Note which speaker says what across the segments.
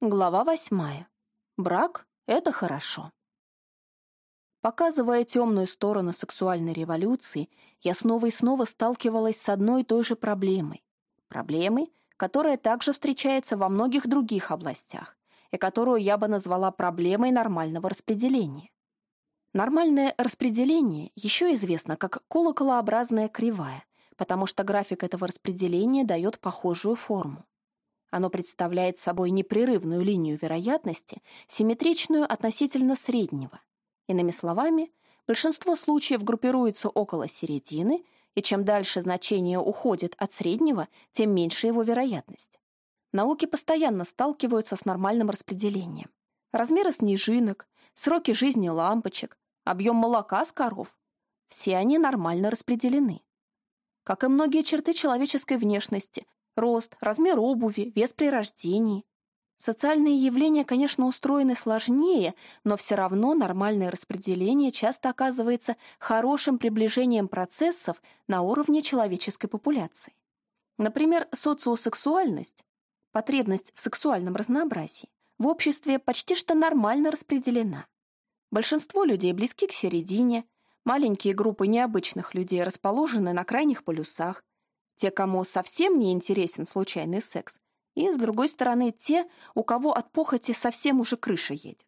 Speaker 1: Глава восьмая. Брак — это хорошо. Показывая темную сторону сексуальной революции, я снова и снова сталкивалась с одной и той же проблемой. Проблемой, которая также встречается во многих других областях, и которую я бы назвала проблемой нормального распределения. Нормальное распределение еще известно как колоколообразная кривая, потому что график этого распределения дает похожую форму. Оно представляет собой непрерывную линию вероятности, симметричную относительно среднего. Иными словами, большинство случаев группируется около середины, и чем дальше значение уходит от среднего, тем меньше его вероятность. Науки постоянно сталкиваются с нормальным распределением. Размеры снежинок, сроки жизни лампочек, объем молока с коров – все они нормально распределены. Как и многие черты человеческой внешности, рост, размер обуви, вес при рождении. Социальные явления, конечно, устроены сложнее, но все равно нормальное распределение часто оказывается хорошим приближением процессов на уровне человеческой популяции. Например, социосексуальность, потребность в сексуальном разнообразии, в обществе почти что нормально распределена. Большинство людей близки к середине, маленькие группы необычных людей расположены на крайних полюсах, те, кому совсем не интересен случайный секс, и, с другой стороны, те, у кого от похоти совсем уже крыша едет.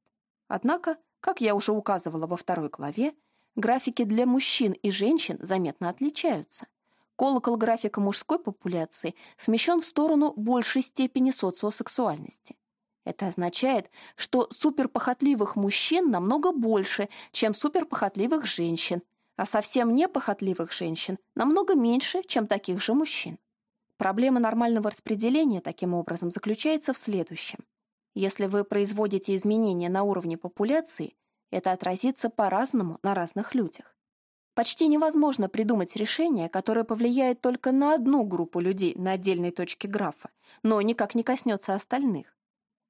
Speaker 1: Однако, как я уже указывала во второй главе, графики для мужчин и женщин заметно отличаются. Колокол графика мужской популяции смещен в сторону большей степени социосексуальности. Это означает, что суперпохотливых мужчин намного больше, чем суперпохотливых женщин, а совсем непохотливых женщин намного меньше, чем таких же мужчин. Проблема нормального распределения таким образом заключается в следующем. Если вы производите изменения на уровне популяции, это отразится по-разному на разных людях. Почти невозможно придумать решение, которое повлияет только на одну группу людей на отдельной точке графа, но никак не коснется остальных.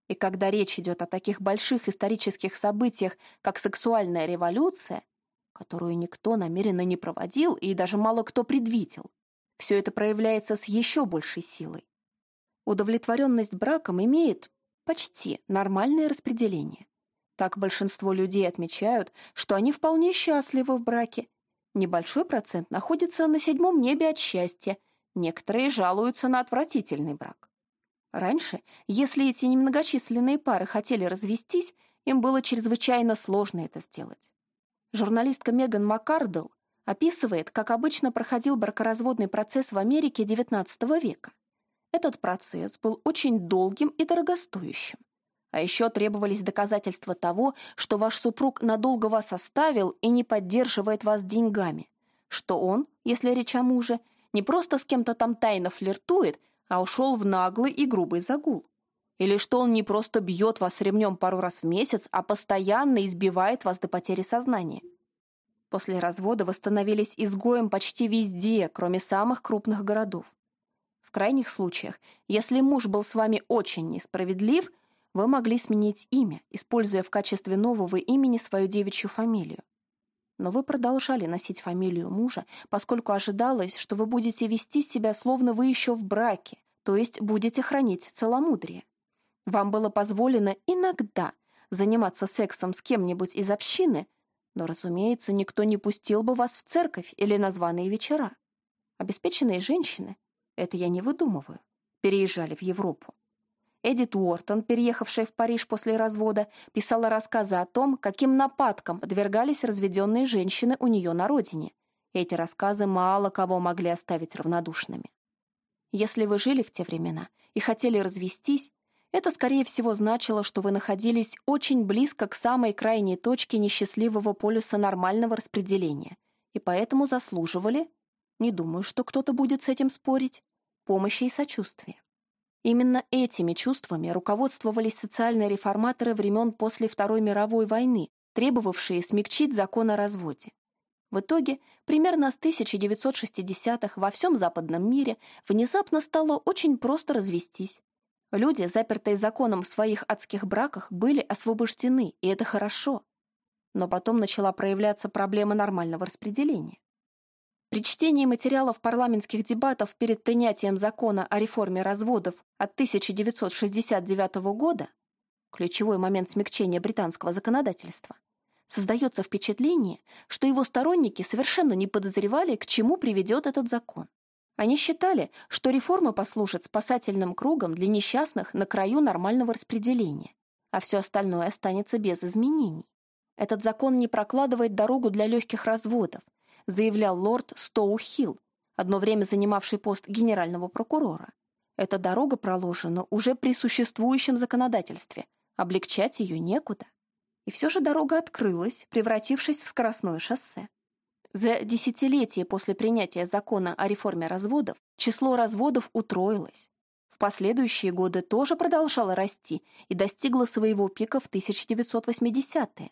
Speaker 1: И когда речь идет о таких больших исторических событиях, как сексуальная революция, которую никто намеренно не проводил и даже мало кто предвидел. Все это проявляется с еще большей силой. Удовлетворенность браком имеет почти нормальное распределение. Так большинство людей отмечают, что они вполне счастливы в браке. Небольшой процент находится на седьмом небе от счастья, некоторые жалуются на отвратительный брак. Раньше, если эти немногочисленные пары хотели развестись, им было чрезвычайно сложно это сделать. Журналистка Меган Маккардл описывает, как обычно проходил бракоразводный процесс в Америке XIX века. Этот процесс был очень долгим и дорогостоящим. А еще требовались доказательства того, что ваш супруг надолго вас оставил и не поддерживает вас деньгами, что он, если речь о муже, не просто с кем-то там тайно флиртует, а ушел в наглый и грубый загул. Или что он не просто бьет вас ремнем пару раз в месяц, а постоянно избивает вас до потери сознания. После развода вы становились изгоем почти везде, кроме самых крупных городов. В крайних случаях, если муж был с вами очень несправедлив, вы могли сменить имя, используя в качестве нового имени свою девичью фамилию. Но вы продолжали носить фамилию мужа, поскольку ожидалось, что вы будете вести себя, словно вы еще в браке, то есть будете хранить целомудрие. Вам было позволено иногда заниматься сексом с кем-нибудь из общины, но, разумеется, никто не пустил бы вас в церковь или на званые вечера. Обеспеченные женщины, это я не выдумываю, переезжали в Европу. Эдит Уортон, переехавшая в Париж после развода, писала рассказы о том, каким нападкам подвергались разведенные женщины у нее на родине. Эти рассказы мало кого могли оставить равнодушными. Если вы жили в те времена и хотели развестись, это, скорее всего, значило, что вы находились очень близко к самой крайней точке несчастливого полюса нормального распределения и поэтому заслуживали, не думаю, что кто-то будет с этим спорить, помощи и сочувствия. Именно этими чувствами руководствовались социальные реформаторы времен после Второй мировой войны, требовавшие смягчить закон о разводе. В итоге, примерно с 1960-х во всем западном мире внезапно стало очень просто развестись. Люди, запертые законом в своих адских браках, были освобождены, и это хорошо. Но потом начала проявляться проблема нормального распределения. При чтении материалов парламентских дебатов перед принятием закона о реформе разводов от 1969 года ключевой момент смягчения британского законодательства, создается впечатление, что его сторонники совершенно не подозревали, к чему приведет этот закон. Они считали, что реформа послужит спасательным кругом для несчастных на краю нормального распределения, а все остальное останется без изменений. Этот закон не прокладывает дорогу для легких разводов, заявлял лорд Стоу-Хилл, одно время занимавший пост генерального прокурора. Эта дорога проложена уже при существующем законодательстве, облегчать ее некуда. И все же дорога открылась, превратившись в скоростное шоссе. За десятилетия после принятия закона о реформе разводов число разводов утроилось. В последующие годы тоже продолжало расти и достигло своего пика в 1980-е.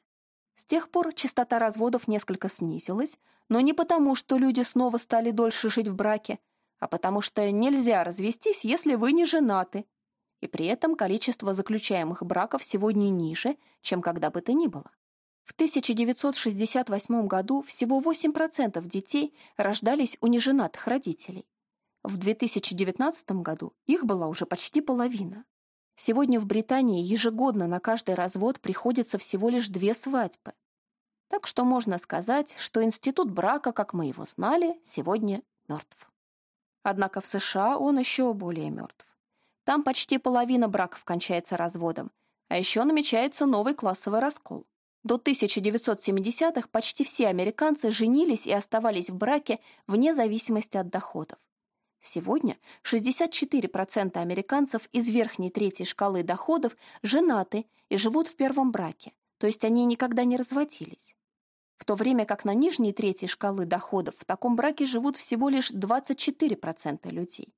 Speaker 1: С тех пор частота разводов несколько снизилась, но не потому, что люди снова стали дольше жить в браке, а потому что нельзя развестись, если вы не женаты. И при этом количество заключаемых браков сегодня ниже, чем когда бы то ни было. В 1968 году всего 8% детей рождались у неженатых родителей. В 2019 году их была уже почти половина. Сегодня в Британии ежегодно на каждый развод приходится всего лишь две свадьбы. Так что можно сказать, что институт брака, как мы его знали, сегодня мертв. Однако в США он еще более мертв. Там почти половина браков кончается разводом, а еще намечается новый классовый раскол. До 1970-х почти все американцы женились и оставались в браке вне зависимости от доходов. Сегодня 64% американцев из верхней третьей шкалы доходов женаты и живут в первом браке, то есть они никогда не разводились. В то время как на нижней третьей шкалы доходов в таком браке живут всего лишь 24% людей.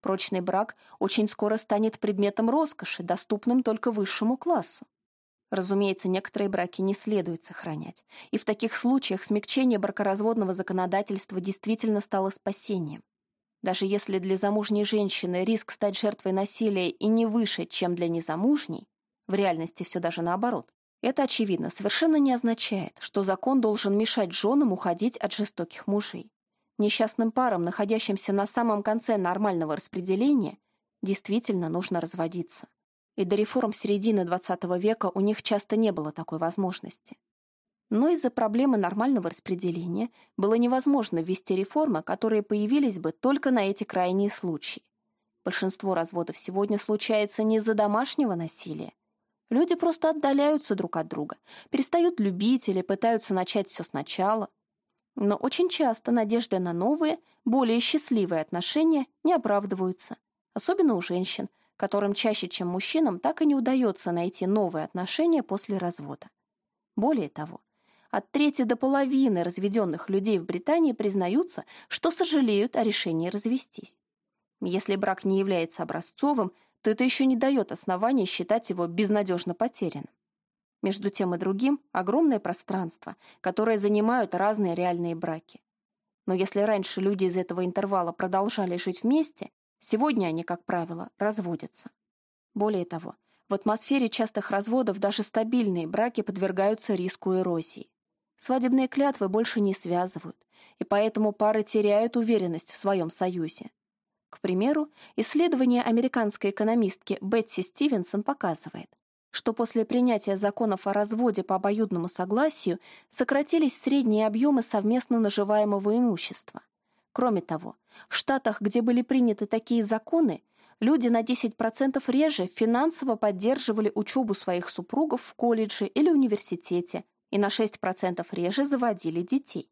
Speaker 1: Прочный брак очень скоро станет предметом роскоши, доступным только высшему классу. Разумеется, некоторые браки не следует сохранять, и в таких случаях смягчение бракоразводного законодательства действительно стало спасением. Даже если для замужней женщины риск стать жертвой насилия и не выше, чем для незамужней, в реальности все даже наоборот, это, очевидно, совершенно не означает, что закон должен мешать женам уходить от жестоких мужей. Несчастным парам, находящимся на самом конце нормального распределения, действительно нужно разводиться и до реформ середины XX века у них часто не было такой возможности. Но из-за проблемы нормального распределения было невозможно ввести реформы, которые появились бы только на эти крайние случаи. Большинство разводов сегодня случается не из-за домашнего насилия. Люди просто отдаляются друг от друга, перестают любить или пытаются начать все сначала. Но очень часто надежды на новые, более счастливые отношения не оправдываются, особенно у женщин – которым чаще, чем мужчинам, так и не удается найти новые отношения после развода. Более того, от трети до половины разведенных людей в Британии признаются, что сожалеют о решении развестись. Если брак не является образцовым, то это еще не дает основания считать его безнадежно потерянным. Между тем и другим огромное пространство, которое занимают разные реальные браки. Но если раньше люди из этого интервала продолжали жить вместе, Сегодня они, как правило, разводятся. Более того, в атмосфере частых разводов даже стабильные браки подвергаются риску эрозии. Свадебные клятвы больше не связывают, и поэтому пары теряют уверенность в своем союзе. К примеру, исследование американской экономистки Бетси Стивенсон показывает, что после принятия законов о разводе по обоюдному согласию сократились средние объемы совместно наживаемого имущества. Кроме того, в штатах, где были приняты такие законы, люди на 10% реже финансово поддерживали учебу своих супругов в колледже или университете и на 6% реже заводили детей.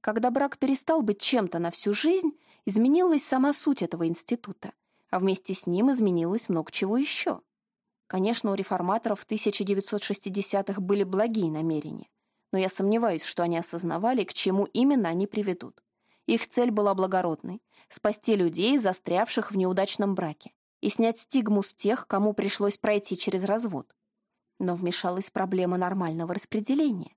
Speaker 1: Когда брак перестал быть чем-то на всю жизнь, изменилась сама суть этого института, а вместе с ним изменилось много чего еще. Конечно, у реформаторов в 1960-х были благие намерения, но я сомневаюсь, что они осознавали, к чему именно они приведут. Их цель была благородной — спасти людей, застрявших в неудачном браке, и снять стигму с тех, кому пришлось пройти через развод. Но вмешалась проблема нормального распределения.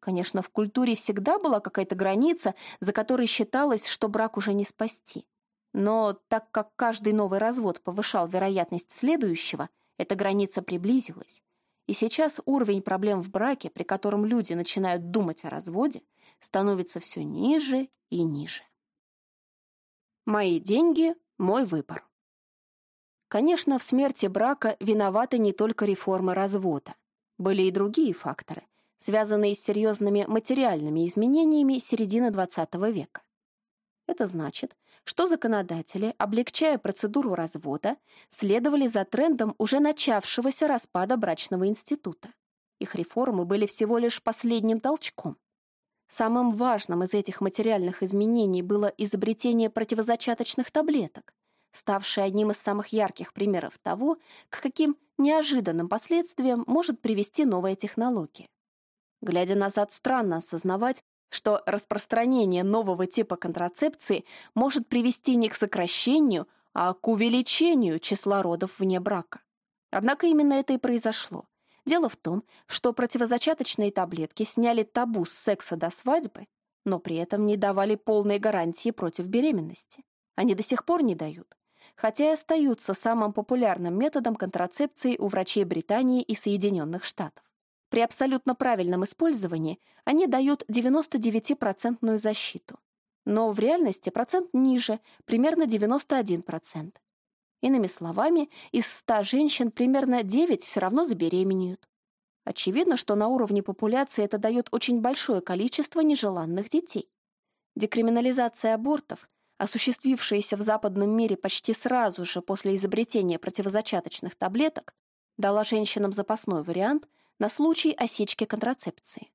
Speaker 1: Конечно, в культуре всегда была какая-то граница, за которой считалось, что брак уже не спасти. Но так как каждый новый развод повышал вероятность следующего, эта граница приблизилась. И сейчас уровень проблем в браке, при котором люди начинают думать о разводе, становится все ниже и ниже. Мои деньги – мой выбор. Конечно, в смерти брака виноваты не только реформы развода. Были и другие факторы, связанные с серьезными материальными изменениями середины XX века. Это значит, что законодатели, облегчая процедуру развода, следовали за трендом уже начавшегося распада брачного института. Их реформы были всего лишь последним толчком. Самым важным из этих материальных изменений было изобретение противозачаточных таблеток, ставшее одним из самых ярких примеров того, к каким неожиданным последствиям может привести новая технология. Глядя назад, странно осознавать, что распространение нового типа контрацепции может привести не к сокращению, а к увеличению числа родов вне брака. Однако именно это и произошло. Дело в том, что противозачаточные таблетки сняли табу с секса до свадьбы, но при этом не давали полной гарантии против беременности. Они до сих пор не дают, хотя и остаются самым популярным методом контрацепции у врачей Британии и Соединенных Штатов. При абсолютно правильном использовании они дают 99% защиту. Но в реальности процент ниже, примерно 91%. Иными словами, из 100 женщин примерно 9 все равно забеременеют. Очевидно, что на уровне популяции это дает очень большое количество нежеланных детей. Декриминализация абортов, осуществившаяся в западном мире почти сразу же после изобретения противозачаточных таблеток, дала женщинам запасной вариант на случай осечки контрацепции.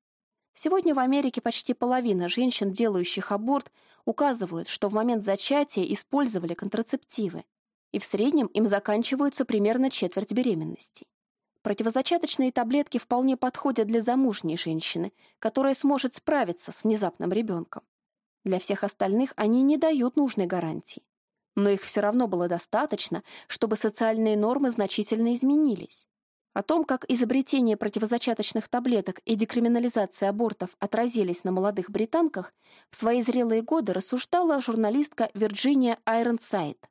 Speaker 1: Сегодня в Америке почти половина женщин, делающих аборт, указывают, что в момент зачатия использовали контрацептивы, и в среднем им заканчиваются примерно четверть беременностей. Противозачаточные таблетки вполне подходят для замужней женщины, которая сможет справиться с внезапным ребенком. Для всех остальных они не дают нужной гарантии. Но их все равно было достаточно, чтобы социальные нормы значительно изменились. О том, как изобретение противозачаточных таблеток и декриминализация абортов отразились на молодых британках, в свои зрелые годы рассуждала журналистка Вирджиния Айронсайд.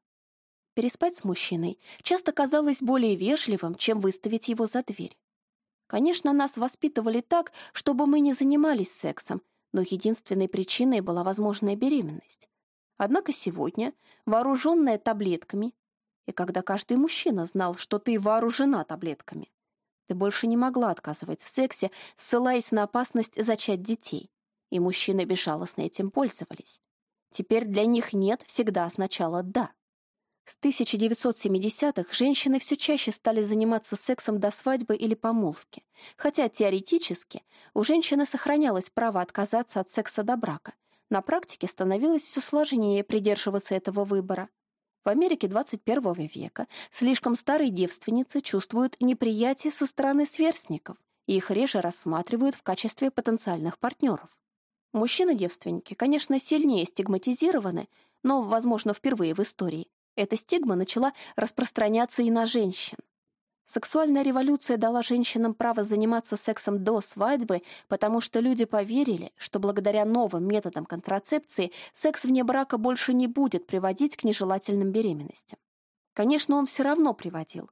Speaker 1: Переспать с мужчиной часто казалось более вежливым, чем выставить его за дверь. Конечно, нас воспитывали так, чтобы мы не занимались сексом, но единственной причиной была возможная беременность. Однако сегодня, вооруженная таблетками, и когда каждый мужчина знал, что ты вооружена таблетками, ты больше не могла отказывать в сексе, ссылаясь на опасность зачать детей, и мужчины безжалостно этим пользовались. Теперь для них «нет» всегда сначала «да». С 1970-х женщины все чаще стали заниматься сексом до свадьбы или помолвки, хотя теоретически у женщины сохранялось право отказаться от секса до брака. На практике становилось все сложнее придерживаться этого выбора. В Америке 21 века слишком старые девственницы чувствуют неприятие со стороны сверстников, и их реже рассматривают в качестве потенциальных партнеров. Мужчины-девственники, конечно, сильнее стигматизированы, но, возможно, впервые в истории, эта стигма начала распространяться и на женщин. Сексуальная революция дала женщинам право заниматься сексом до свадьбы, потому что люди поверили, что благодаря новым методам контрацепции секс вне брака больше не будет приводить к нежелательным беременностям. Конечно, он все равно приводил.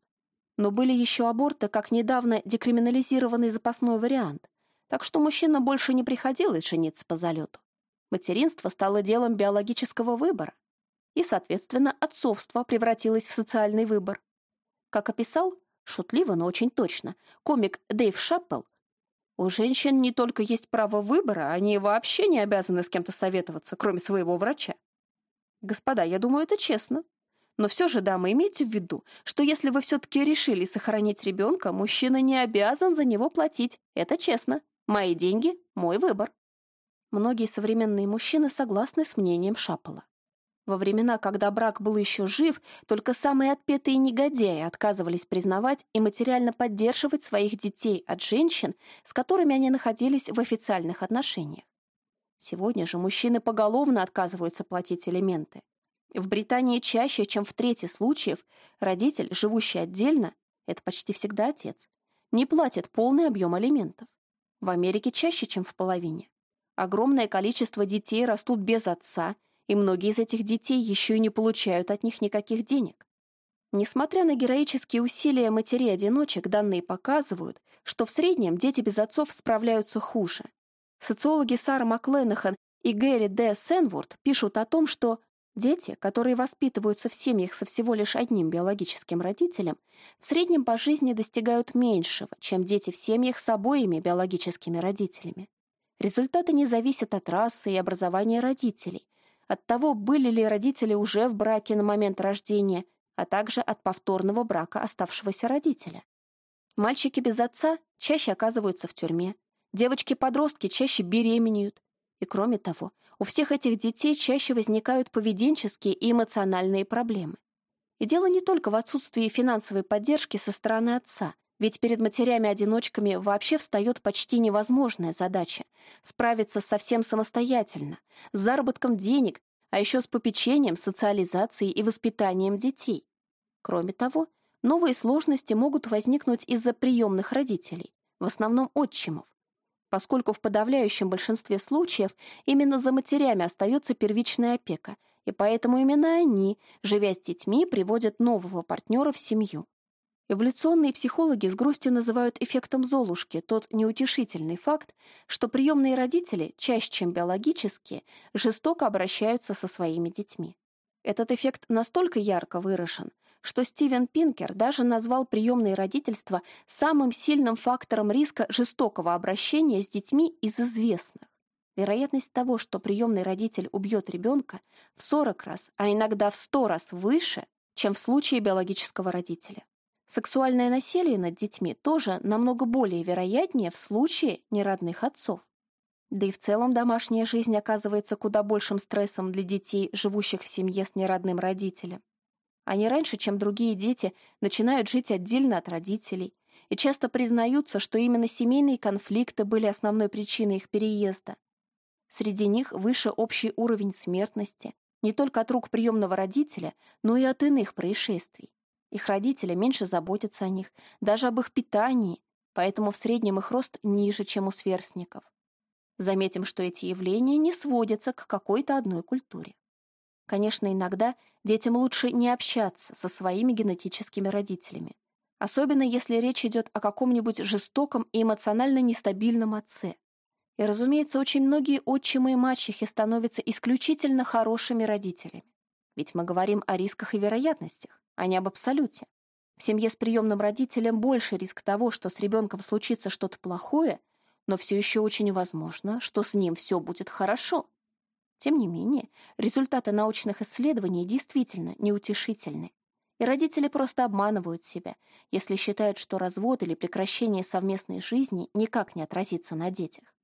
Speaker 1: Но были еще аборты, как недавно декриминализированный запасной вариант, так что мужчина больше не приходилось жениться по залету. Материнство стало делом биологического выбора и, соответственно, отцовство превратилось в социальный выбор. Как описал, шутливо, но очень точно, комик Дэйв Шаппелл, у женщин не только есть право выбора, они вообще не обязаны с кем-то советоваться, кроме своего врача. Господа, я думаю, это честно. Но все же, дамы, имейте в виду, что если вы все-таки решили сохранить ребенка, мужчина не обязан за него платить. Это честно. Мои деньги – мой выбор. Многие современные мужчины согласны с мнением Шаппела. Во времена, когда брак был еще жив, только самые отпетые негодяи отказывались признавать и материально поддерживать своих детей от женщин, с которыми они находились в официальных отношениях. Сегодня же мужчины поголовно отказываются платить элементы. В Британии чаще, чем в трети случаев, родитель, живущий отдельно, это почти всегда отец, не платит полный объем алиментов. В Америке чаще, чем в половине. Огромное количество детей растут без отца – и многие из этих детей еще и не получают от них никаких денег. Несмотря на героические усилия матерей-одиночек, данные показывают, что в среднем дети без отцов справляются хуже. Социологи Сара Макленахан и Гэри Д. Сенворд пишут о том, что Дети, которые воспитываются в семьях со всего лишь одним биологическим родителем, в среднем по жизни достигают меньшего, чем дети в семьях с обоими биологическими родителями. Результаты не зависят от расы и образования родителей, от того, были ли родители уже в браке на момент рождения, а также от повторного брака оставшегося родителя. Мальчики без отца чаще оказываются в тюрьме, девочки-подростки чаще беременеют. И кроме того, у всех этих детей чаще возникают поведенческие и эмоциональные проблемы. И дело не только в отсутствии финансовой поддержки со стороны отца, ведь перед матерями-одиночками вообще встает почти невозможная задача — справиться совсем самостоятельно, с заработком денег, а еще с попечением, социализацией и воспитанием детей. Кроме того, новые сложности могут возникнуть из-за приемных родителей, в основном отчимов, поскольку в подавляющем большинстве случаев именно за матерями остается первичная опека, и поэтому именно они, живя с детьми, приводят нового партнера в семью. Эволюционные психологи с грустью называют эффектом Золушки тот неутешительный факт, что приемные родители, чаще чем биологические, жестоко обращаются со своими детьми. Этот эффект настолько ярко выражен, что Стивен Пинкер даже назвал приемное родительство самым сильным фактором риска жестокого обращения с детьми из известных. Вероятность того, что приемный родитель убьет ребенка, в 40 раз, а иногда в 100 раз выше, чем в случае биологического родителя. Сексуальное насилие над детьми тоже намного более вероятнее в случае неродных отцов. Да и в целом домашняя жизнь оказывается куда большим стрессом для детей, живущих в семье с неродным родителем. Они раньше, чем другие дети, начинают жить отдельно от родителей и часто признаются, что именно семейные конфликты были основной причиной их переезда. Среди них выше общий уровень смертности, не только от рук приемного родителя, но и от иных происшествий. Их родители меньше заботятся о них, даже об их питании, поэтому в среднем их рост ниже, чем у сверстников. Заметим, что эти явления не сводятся к какой-то одной культуре. Конечно, иногда детям лучше не общаться со своими генетическими родителями, особенно если речь идет о каком-нибудь жестоком и эмоционально нестабильном отце. И, разумеется, очень многие отчимы и мачехи становятся исключительно хорошими родителями. Ведь мы говорим о рисках и вероятностях, а не об абсолюте. В семье с приемным родителем больше риск того, что с ребенком случится что-то плохое, но все еще очень возможно, что с ним все будет хорошо. Тем не менее, результаты научных исследований действительно неутешительны. И родители просто обманывают себя, если считают, что развод или прекращение совместной жизни никак не отразится на детях.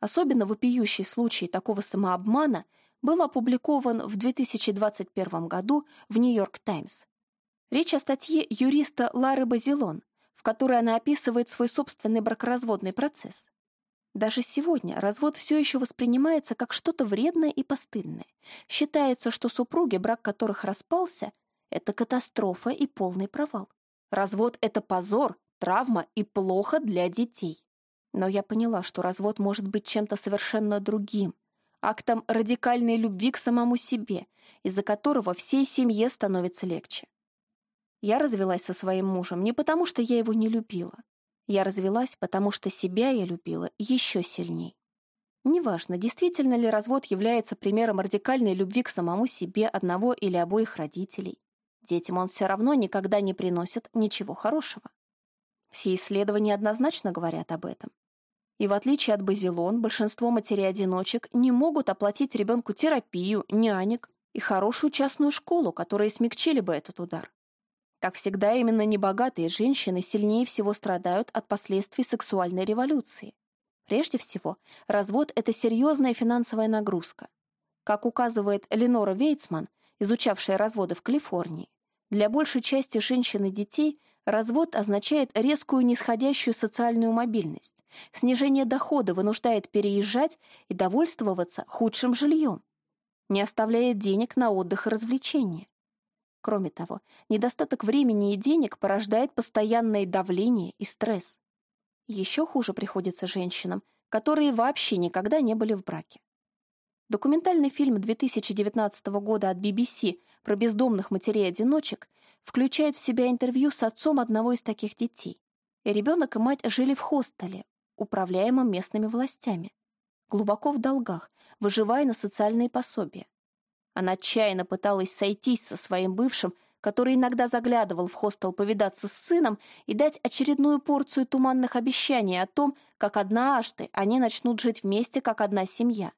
Speaker 1: Особенно вопиющий случай такого самообмана был опубликован в 2021 году в «Нью-Йорк Таймс». Речь о статье юриста Лары Базилон, в которой она описывает свой собственный бракоразводный процесс. Даже сегодня развод все еще воспринимается как что-то вредное и постыдное. Считается, что супруги, брак которых распался, это катастрофа и полный провал. Развод — это позор, травма и плохо для детей. Но я поняла, что развод может быть чем-то совершенно другим, актом радикальной любви к самому себе, из-за которого всей семье становится легче. Я развелась со своим мужем не потому, что я его не любила, я развелась, потому что себя я любила еще сильней. Неважно, действительно ли развод является примером радикальной любви к самому себе одного или обоих родителей. Детям он все равно никогда не приносит ничего хорошего. Все исследования однозначно говорят об этом. И в отличие от базилон, большинство матерей-одиночек не могут оплатить ребенку терапию, нянек и хорошую частную школу, которые смягчили бы этот удар. Как всегда, именно небогатые женщины сильнее всего страдают от последствий сексуальной революции. Прежде всего, развод — это серьезная финансовая нагрузка. Как указывает Ленора Вейцман, изучавшая разводы в Калифорнии, для большей части женщин и детей развод означает резкую нисходящую социальную мобильность. Снижение дохода вынуждает переезжать и довольствоваться худшим жильем. Не оставляет денег на отдых и развлечения. Кроме того, недостаток времени и денег порождает постоянное давление и стресс. Еще хуже приходится женщинам, которые вообще никогда не были в браке. Документальный фильм 2019 года от BBC про бездомных матерей-одиночек включает в себя интервью с отцом одного из таких детей. И ребенок и мать жили в хостеле, управляемом местными властями, глубоко в долгах, выживая на социальные пособия. Она отчаянно пыталась сойтись со своим бывшим, который иногда заглядывал в хостел повидаться с сыном и дать очередную порцию туманных обещаний о том, как однажды они начнут жить вместе, как одна семья.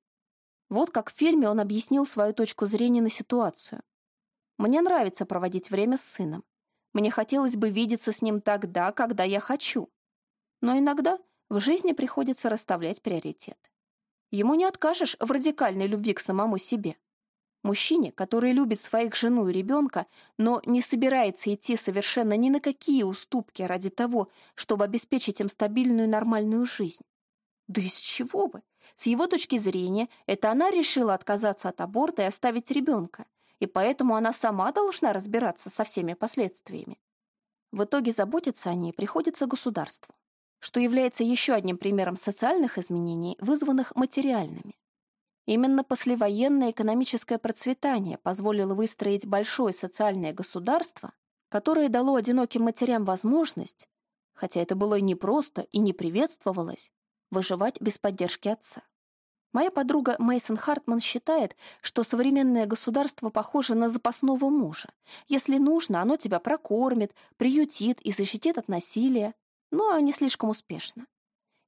Speaker 1: Вот как в фильме он объяснил свою точку зрения на ситуацию. «Мне нравится проводить время с сыном. Мне хотелось бы видеться с ним тогда, когда я хочу. Но иногда в жизни приходится расставлять приоритеты. Ему не откажешь в радикальной любви к самому себе. Мужчине, который любит своих жену и ребенка, но не собирается идти совершенно ни на какие уступки ради того, чтобы обеспечить им стабильную нормальную жизнь. Да из чего бы? С его точки зрения, это она решила отказаться от аборта и оставить ребенка, и поэтому она сама должна разбираться со всеми последствиями. В итоге заботиться о ней приходится государству, что является еще одним примером социальных изменений, вызванных материальными. Именно послевоенное экономическое процветание позволило выстроить большое социальное государство, которое дало одиноким матерям возможность, хотя это было и непросто и не приветствовалось, выживать без поддержки отца. Моя подруга Мейсон Хартман считает, что современное государство похоже на запасного мужа. Если нужно, оно тебя прокормит, приютит и защитит от насилия, но не слишком успешно.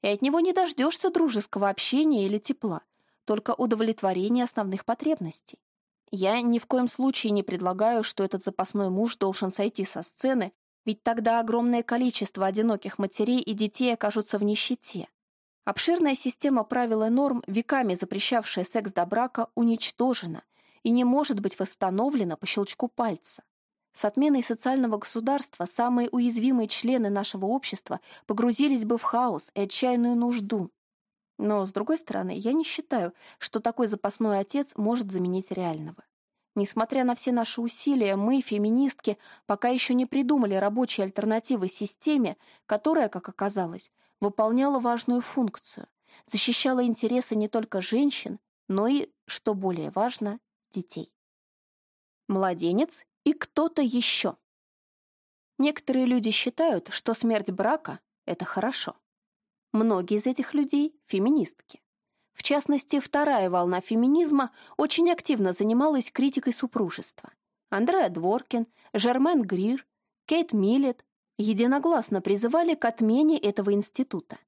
Speaker 1: И от него не дождешься дружеского общения или тепла, только удовлетворение основных потребностей. Я ни в коем случае не предлагаю, что этот запасной муж должен сойти со сцены, ведь тогда огромное количество одиноких матерей и детей окажутся в нищете. Обширная система правил и норм, веками запрещавшая секс до брака, уничтожена и не может быть восстановлена по щелчку пальца. С отменой социального государства самые уязвимые члены нашего общества погрузились бы в хаос и отчаянную нужду. Но, с другой стороны, я не считаю, что такой запасной отец может заменить реального. Несмотря на все наши усилия, мы, феминистки, пока еще не придумали рабочей альтернативы системе, которая, как оказалось, выполняла важную функцию, защищала интересы не только женщин, но и, что более важно, детей. Младенец и кто-то еще. Некоторые люди считают, что смерть брака — это хорошо. Многие из этих людей — феминистки. В частности, вторая волна феминизма очень активно занималась критикой супружества. Андреа Дворкин, Жермен Грир, Кейт Миллет единогласно призывали к отмене этого института.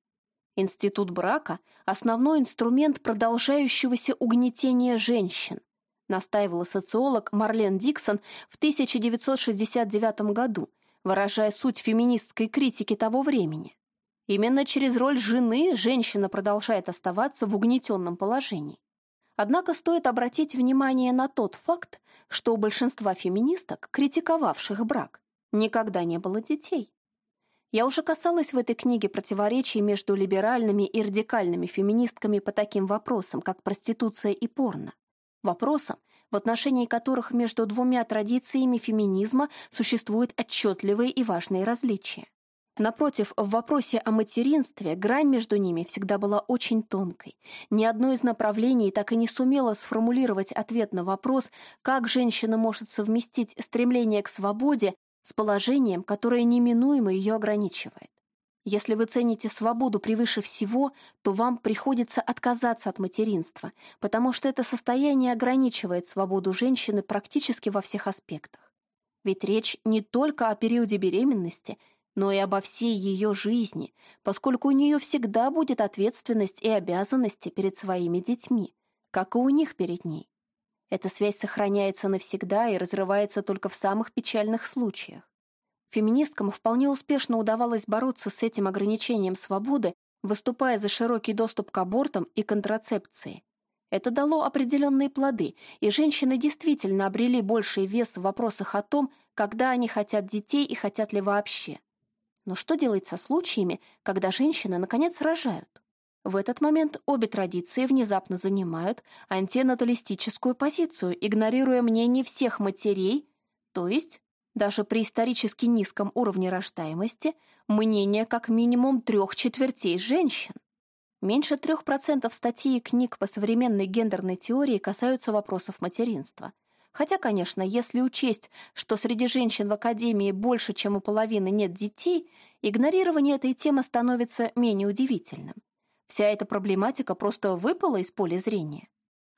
Speaker 1: Институт брака – основной инструмент продолжающегося угнетения женщин, настаивала социолог Марлен Диксон в 1969 году, выражая суть феминистской критики того времени. Именно через роль жены женщина продолжает оставаться в угнетенном положении. Однако стоит обратить внимание на тот факт, что у большинства феминисток, критиковавших брак, никогда не было детей. Я уже касалась в этой книге противоречий между либеральными и радикальными феминистками по таким вопросам, как проституция и порно. Вопросам, в отношении которых между двумя традициями феминизма существуют отчетливые и важные различия. Напротив, в вопросе о материнстве грань между ними всегда была очень тонкой. Ни одно из направлений так и не сумело сформулировать ответ на вопрос, как женщина может совместить стремление к свободе с положением, которое неминуемо ее ограничивает. Если вы цените свободу превыше всего, то вам приходится отказаться от материнства, потому что это состояние ограничивает свободу женщины практически во всех аспектах. Ведь речь не только о периоде беременности – но и обо всей ее жизни, поскольку у нее всегда будет ответственность и обязанности перед своими детьми, как и у них перед ней. Эта связь сохраняется навсегда и разрывается только в самых печальных случаях. Феминисткам вполне успешно удавалось бороться с этим ограничением свободы, выступая за широкий доступ к абортам и контрацепции. Это дало определенные плоды, и женщины действительно обрели больший вес в вопросах о том, когда они хотят детей и хотят ли вообще. Но что делать со случаями, когда женщины наконец рожают? В этот момент обе традиции внезапно занимают антинаталистическую позицию, игнорируя мнение всех матерей, то есть даже при исторически низком уровне рождаемости, мнение как минимум трех четвертей женщин. Меньше трех процентов статей и книг по современной гендерной теории касаются вопросов материнства – Хотя, конечно, если учесть, что среди женщин в Академии больше, чем у половины нет детей, игнорирование этой темы становится менее удивительным. Вся эта проблематика просто выпала из поля зрения.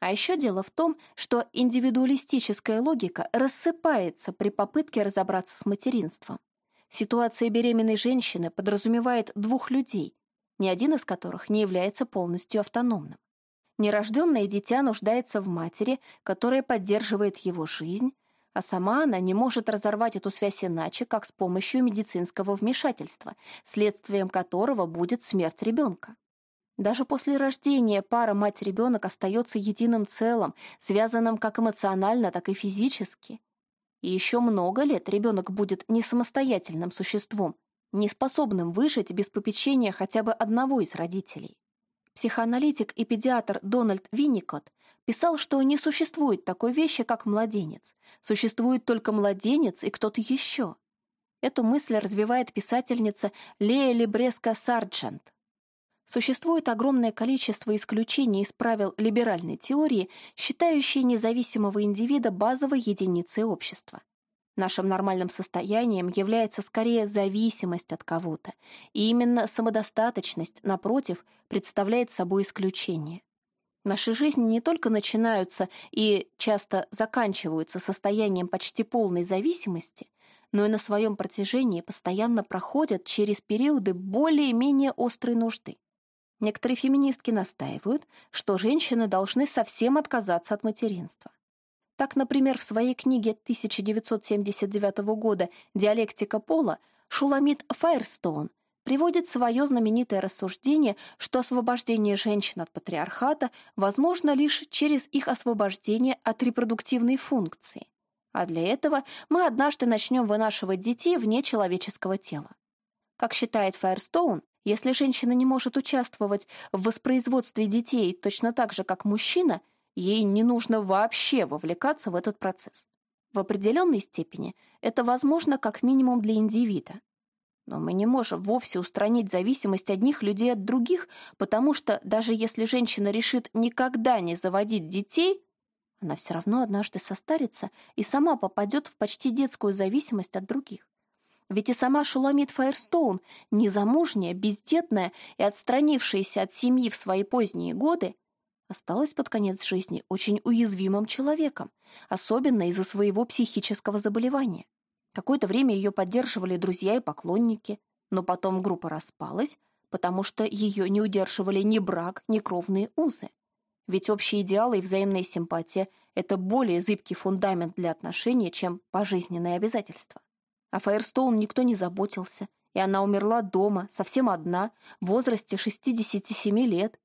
Speaker 1: А еще дело в том, что индивидуалистическая логика рассыпается при попытке разобраться с материнством. Ситуация беременной женщины подразумевает двух людей, ни один из которых не является полностью автономным. Нерожденное дитя нуждается в матери, которая поддерживает его жизнь, а сама она не может разорвать эту связь иначе, как с помощью медицинского вмешательства, следствием которого будет смерть ребенка. Даже после рождения пара мать-ребенок остается единым целым, связанным как эмоционально, так и физически. И еще много лет ребенок будет не самостоятельным существом, не способным выжить без попечения хотя бы одного из родителей. Психоаналитик и педиатр Дональд Винникот писал, что не существует такой вещи, как младенец. Существует только младенец и кто-то еще. Эту мысль развивает писательница Лея Лебреска Сарджент. Существует огромное количество исключений из правил либеральной теории, считающие независимого индивида базовой единицей общества. Нашим нормальным состоянием является скорее зависимость от кого-то, и именно самодостаточность, напротив, представляет собой исключение. Наши жизни не только начинаются и часто заканчиваются состоянием почти полной зависимости, но и на своем протяжении постоянно проходят через периоды более-менее острой нужды. Некоторые феминистки настаивают, что женщины должны совсем отказаться от материнства. Так, например, в своей книге 1979 года «Диалектика пола» Шуламит Файрстоун приводит свое знаменитое рассуждение, что освобождение женщин от патриархата возможно лишь через их освобождение от репродуктивной функции. А для этого мы однажды начнем вынашивать детей вне человеческого тела. Как считает Файрстоун, если женщина не может участвовать в воспроизводстве детей точно так же, как мужчина – Ей не нужно вообще вовлекаться в этот процесс. В определенной степени это возможно как минимум для индивида. Но мы не можем вовсе устранить зависимость одних людей от других, потому что даже если женщина решит никогда не заводить детей, она все равно однажды состарится и сама попадет в почти детскую зависимость от других. Ведь и сама Шуламит Файерстоун, незамужняя, бездетная и отстранившаяся от семьи в свои поздние годы, осталась под конец жизни очень уязвимым человеком, особенно из-за своего психического заболевания. Какое-то время ее поддерживали друзья и поклонники, но потом группа распалась, потому что ее не удерживали ни брак, ни кровные узы. Ведь общие идеалы и взаимная симпатия — это более зыбкий фундамент для отношений, чем пожизненные обязательства. О Фаерстоун никто не заботился, и она умерла дома, совсем одна, в возрасте 67 лет,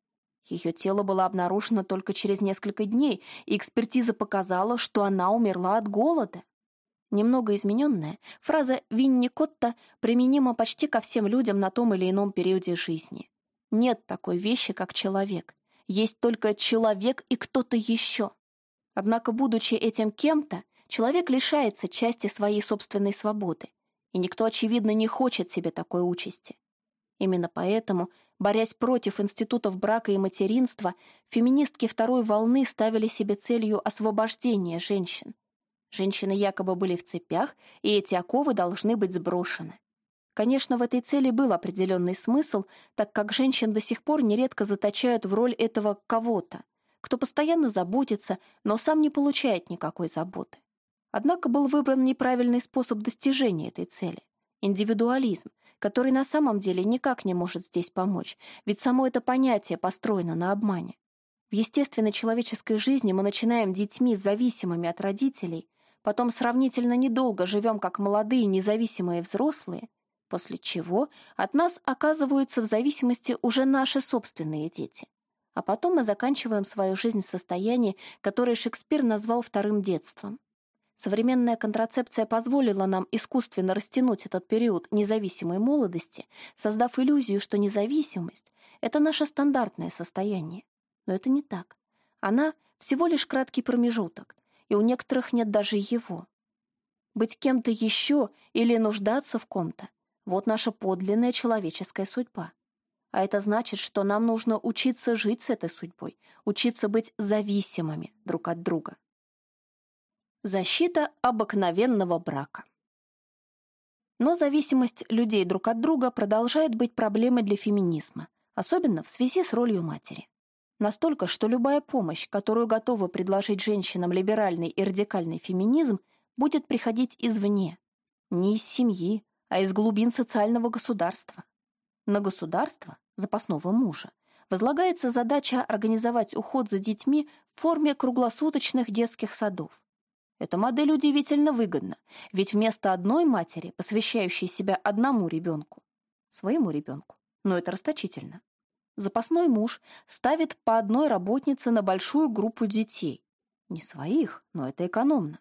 Speaker 1: ее тело было обнаружено только через несколько дней, и экспертиза показала, что она умерла от голода. Немного измененная, фраза «Винни Котта» применима почти ко всем людям на том или ином периоде жизни. Нет такой вещи, как человек. Есть только человек и кто-то еще. Однако, будучи этим кем-то, человек лишается части своей собственной свободы, и никто, очевидно, не хочет себе такой участи. Именно поэтому Борясь против институтов брака и материнства, феминистки второй волны ставили себе целью освобождение женщин. Женщины якобы были в цепях, и эти оковы должны быть сброшены. Конечно, в этой цели был определенный смысл, так как женщин до сих пор нередко заточают в роль этого кого-то, кто постоянно заботится, но сам не получает никакой заботы. Однако был выбран неправильный способ достижения этой цели – индивидуализм, который на самом деле никак не может здесь помочь, ведь само это понятие построено на обмане. В естественной человеческой жизни мы начинаем детьми зависимыми от родителей, потом сравнительно недолго живем как молодые независимые взрослые, после чего от нас оказываются в зависимости уже наши собственные дети. А потом мы заканчиваем свою жизнь в состоянии, которое Шекспир назвал вторым детством. Современная контрацепция позволила нам искусственно растянуть этот период независимой молодости, создав иллюзию, что независимость — это наше стандартное состояние. Но это не так. Она — всего лишь краткий промежуток, и у некоторых нет даже его. Быть кем-то еще или нуждаться в ком-то — вот наша подлинная человеческая судьба. А это значит, что нам нужно учиться жить с этой судьбой, учиться быть зависимыми друг от друга. Защита обыкновенного брака. Но зависимость людей друг от друга продолжает быть проблемой для феминизма, особенно в связи с ролью матери. Настолько, что любая помощь, которую готовы предложить женщинам либеральный и радикальный феминизм, будет приходить извне. Не из семьи, а из глубин социального государства. На государство, запасного мужа, возлагается задача организовать уход за детьми в форме круглосуточных детских садов. Эта модель удивительно выгодна, ведь вместо одной матери, посвящающей себя одному ребенку, своему ребенку, но это расточительно, запасной муж ставит по одной работнице на большую группу детей. Не своих, но это экономно.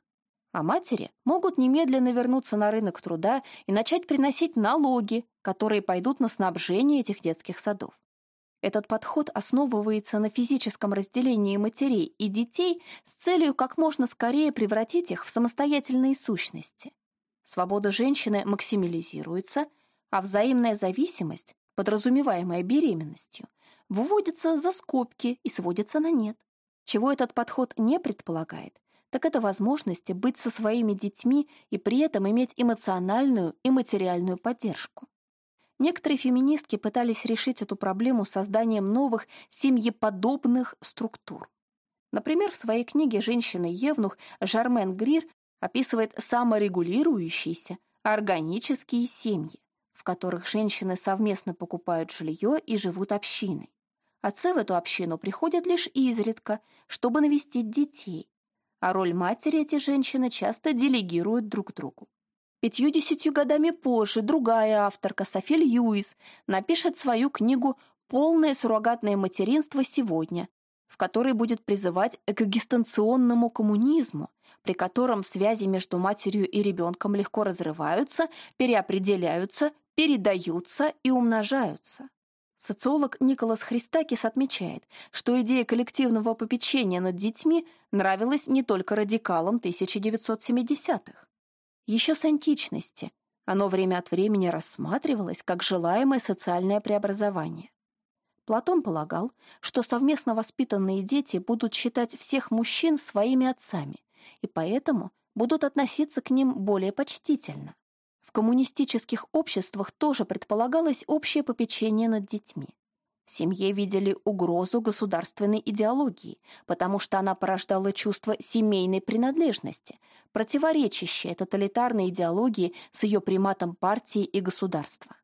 Speaker 1: А матери могут немедленно вернуться на рынок труда и начать приносить налоги, которые пойдут на снабжение этих детских садов. Этот подход основывается на физическом разделении матерей и детей с целью как можно скорее превратить их в самостоятельные сущности. Свобода женщины максимализируется, а взаимная зависимость подразумеваемая беременностью, выводится за скобки и сводится на нет. Чего этот подход не предполагает, так это возможности быть со своими детьми и при этом иметь эмоциональную и материальную поддержку. Некоторые феминистки пытались решить эту проблему созданием новых семьеподобных структур. Например, в своей книге «Женщина-евнух» Жармен Грир описывает саморегулирующиеся органические семьи в которых женщины совместно покупают жилье и живут общиной. Отцы в эту общину приходят лишь изредка, чтобы навестить детей, а роль матери эти женщины часто делегируют друг другу. Пятью-десятью годами позже другая авторка, Софи Льюис, напишет свою книгу «Полное суррогатное материнство сегодня», в которой будет призывать к экзистенционному коммунизму, при котором связи между матерью и ребенком легко разрываются, переопределяются передаются и умножаются. Социолог Николас Христакис отмечает, что идея коллективного попечения над детьми нравилась не только радикалам 1970-х. Еще с античности оно время от времени рассматривалось как желаемое социальное преобразование. Платон полагал, что совместно воспитанные дети будут считать всех мужчин своими отцами и поэтому будут относиться к ним более почтительно. В коммунистических обществах тоже предполагалось общее попечение над детьми. Семье видели угрозу государственной идеологии, потому что она порождала чувство семейной принадлежности, противоречащее тоталитарной идеологии с ее приматом партии и государства.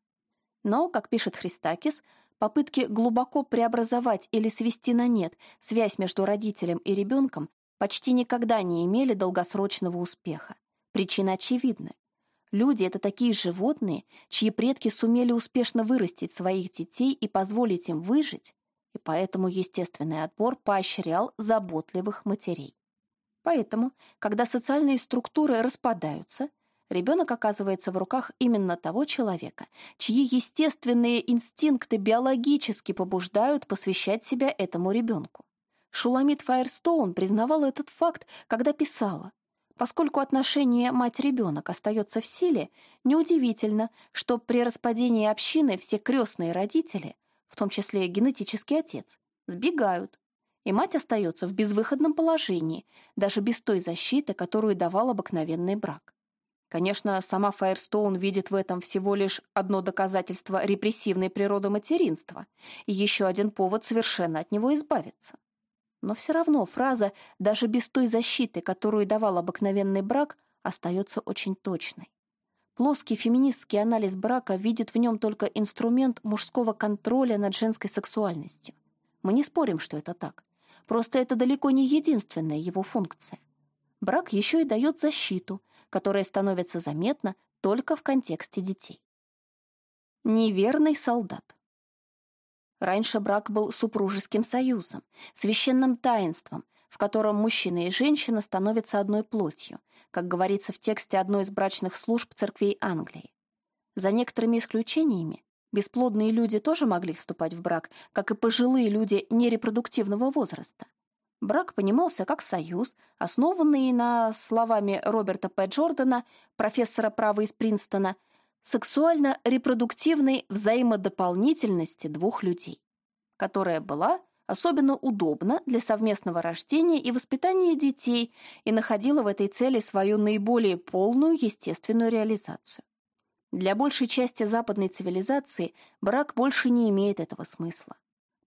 Speaker 1: Но, как пишет Христакис, попытки глубоко преобразовать или свести на нет связь между родителем и ребенком почти никогда не имели долгосрочного успеха. Причины очевидны. Люди — это такие животные, чьи предки сумели успешно вырастить своих детей и позволить им выжить, и поэтому естественный отбор поощрял заботливых матерей. Поэтому, когда социальные структуры распадаются, ребенок оказывается в руках именно того человека, чьи естественные инстинкты биологически побуждают посвящать себя этому ребенку. Шуламит Файерстоун признавала этот факт, когда писала Поскольку отношение мать-ребенок остается в силе, неудивительно, что при распадении общины все крестные родители, в том числе генетический отец, сбегают, и мать остается в безвыходном положении, даже без той защиты, которую давал обыкновенный брак. Конечно, сама Файерстоун видит в этом всего лишь одно доказательство репрессивной природы материнства и еще один повод совершенно от него избавиться. Но все равно фраза, даже без той защиты, которую давал обыкновенный брак, остается очень точной. Плоский феминистский анализ брака видит в нем только инструмент мужского контроля над женской сексуальностью. Мы не спорим, что это так. Просто это далеко не единственная его функция. Брак еще и дает защиту, которая становится заметна только в контексте детей. Неверный солдат. Раньше брак был супружеским союзом, священным таинством, в котором мужчина и женщина становятся одной плотью, как говорится в тексте одной из брачных служб церквей Англии. За некоторыми исключениями, бесплодные люди тоже могли вступать в брак, как и пожилые люди нерепродуктивного возраста. Брак понимался как союз, основанный на словами Роберта П. Джордана, профессора права из Принстона, сексуально-репродуктивной взаимодополнительности двух людей, которая была особенно удобна для совместного рождения и воспитания детей и находила в этой цели свою наиболее полную естественную реализацию. Для большей части западной цивилизации брак больше не имеет этого смысла.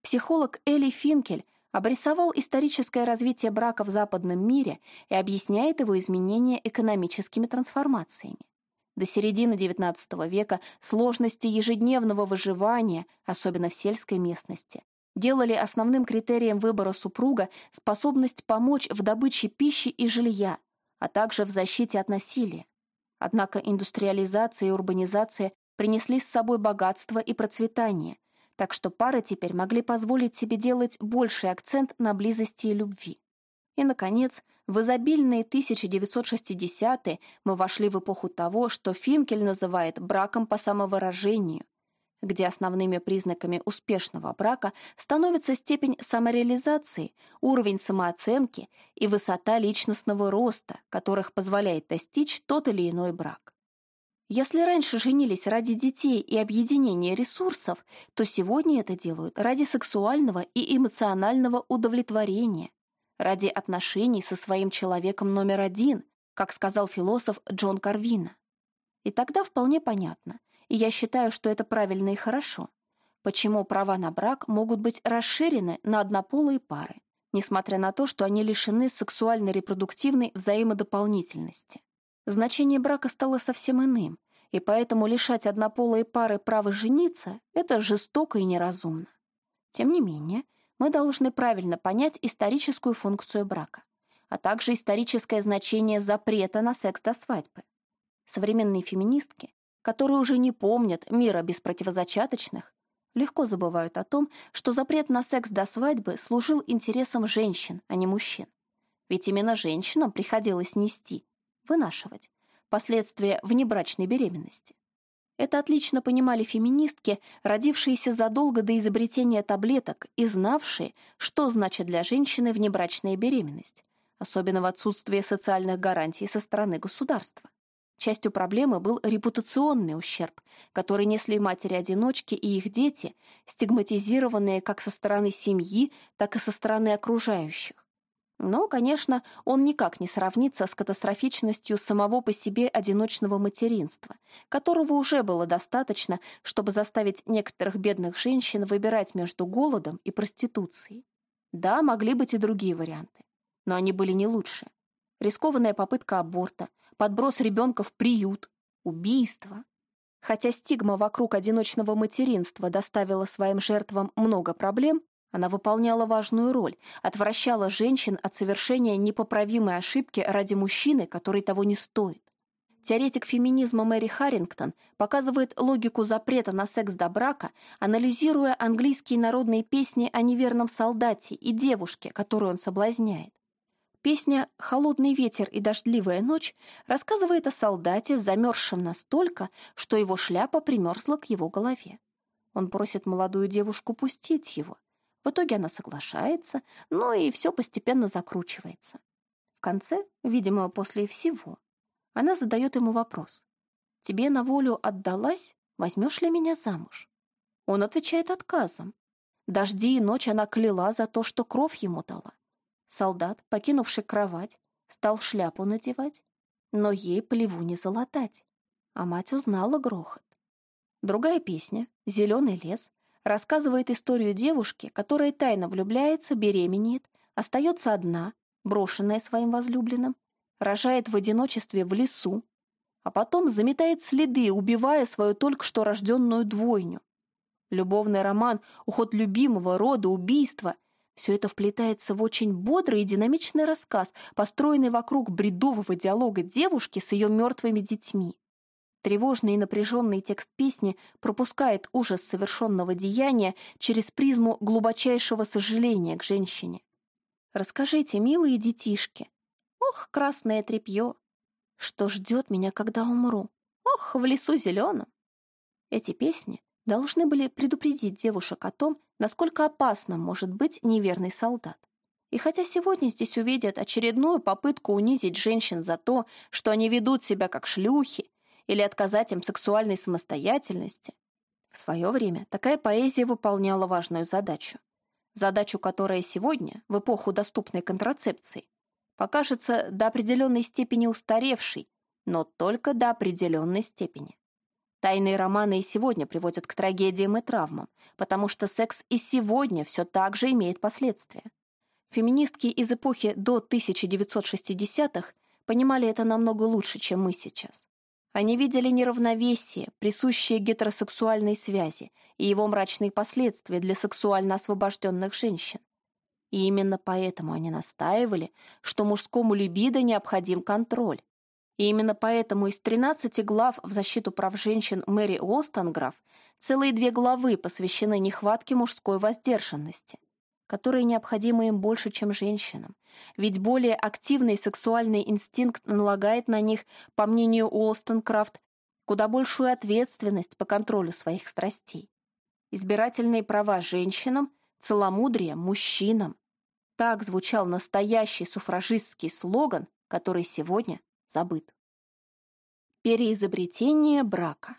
Speaker 1: Психолог Элли Финкель обрисовал историческое развитие брака в западном мире и объясняет его изменения экономическими трансформациями. До середины XIX века сложности ежедневного выживания, особенно в сельской местности, делали основным критерием выбора супруга способность помочь в добыче пищи и жилья, а также в защите от насилия. Однако индустриализация и урбанизация принесли с собой богатство и процветание, так что пары теперь могли позволить себе делать больший акцент на близости и любви. И, наконец, в изобильные 1960-е мы вошли в эпоху того, что Финкель называет браком по самовыражению, где основными признаками успешного брака становится степень самореализации, уровень самооценки и высота личностного роста, которых позволяет достичь тот или иной брак. Если раньше женились ради детей и объединения ресурсов, то сегодня это делают ради сексуального и эмоционального удовлетворения, ради отношений со своим человеком номер один, как сказал философ Джон Карвина. И тогда вполне понятно, и я считаю, что это правильно и хорошо, почему права на брак могут быть расширены на однополые пары, несмотря на то, что они лишены сексуально-репродуктивной взаимодополнительности. Значение брака стало совсем иным, и поэтому лишать однополые пары права жениться – это жестоко и неразумно. Тем не менее, мы должны правильно понять историческую функцию брака, а также историческое значение запрета на секс до свадьбы. Современные феминистки, которые уже не помнят мира без противозачаточных, легко забывают о том, что запрет на секс до свадьбы служил интересам женщин, а не мужчин. Ведь именно женщинам приходилось нести, вынашивать последствия внебрачной беременности. Это отлично понимали феминистки, родившиеся задолго до изобретения таблеток и знавшие, что значит для женщины внебрачная беременность, особенно в отсутствии социальных гарантий со стороны государства. Частью проблемы был репутационный ущерб, который несли матери-одиночки и их дети, стигматизированные как со стороны семьи, так и со стороны окружающих. Но, конечно, он никак не сравнится с катастрофичностью самого по себе одиночного материнства, которого уже было достаточно, чтобы заставить некоторых бедных женщин выбирать между голодом и проституцией. Да, могли быть и другие варианты, но они были не лучше. Рискованная попытка аборта, подброс ребенка в приют, убийство. Хотя стигма вокруг одиночного материнства доставила своим жертвам много проблем, она выполняла важную роль, отвращала женщин от совершения непоправимой ошибки ради мужчины, который того не стоит. Теоретик феминизма Мэри Харрингтон показывает логику запрета на секс до брака, анализируя английские народные песни о неверном солдате и девушке, которую он соблазняет. Песня «Холодный ветер и дождливая ночь» рассказывает о солдате, замерзшем настолько, что его шляпа примерзла к его голове. Он просит молодую девушку пустить его — в итоге она соглашается, ну и все постепенно закручивается. В конце, видимо, после всего, она задает ему вопрос. «Тебе на волю отдалась? Возьмешь ли меня замуж?» Он отвечает отказом. Дожди и ночь она кляла за то, что кровь ему дала. Солдат, покинувший кровать, стал шляпу надевать, но ей плеву не залатать. А мать узнала грохот. Другая песня «Зеленый лес» рассказывает историю девушки, которая тайно влюбляется, беременеет, остается одна, брошенная своим возлюбленным, рожает в одиночестве в лесу, а потом заметает следы, убивая свою только что рожденную двойню. Любовный роман, уход любимого, рода, убийство — все это вплетается в очень бодрый и динамичный рассказ, построенный вокруг бредового диалога девушки с ее мертвыми детьми. Тревожный и напряженный текст песни пропускает ужас совершенного деяния через призму глубочайшего сожаления к женщине. «Расскажите, милые детишки, ох, красное тряпье, что ждет меня, когда умру, ох, в лесу зеленом». Эти песни должны были предупредить девушек о том, насколько опасным может быть неверный солдат. И хотя сегодня здесь увидят очередную попытку унизить женщин за то, что они ведут себя как шлюхи, или отказать им сексуальной самостоятельности. В свое время такая поэзия выполняла важную задачу. Задачу, которая сегодня, в эпоху доступной контрацепции, покажется до определенной степени устаревшей, но только до определенной степени. Тайные романы и сегодня приводят к трагедиям и травмам, потому что секс и сегодня все так же имеет последствия. Феминистки из эпохи до 1960-х понимали это намного лучше, чем мы сейчас. Они видели неравновесие, присущее гетеросексуальной связи и его мрачные последствия для сексуально освобожденных женщин. И именно поэтому они настаивали, что мужскому либидо необходим контроль. И именно поэтому из 13 глав в защиту прав женщин Мэри Олстанграф целые две главы посвящены нехватке мужской воздержанности – которые необходимы им больше, чем женщинам. Ведь более активный сексуальный инстинкт налагает на них, по мнению Уолстонкрафт, куда большую ответственность по контролю своих страстей. Избирательные права женщинам, целомудрие мужчинам. Так звучал настоящий суфражистский слоган, который сегодня забыт. Переизобретение брака.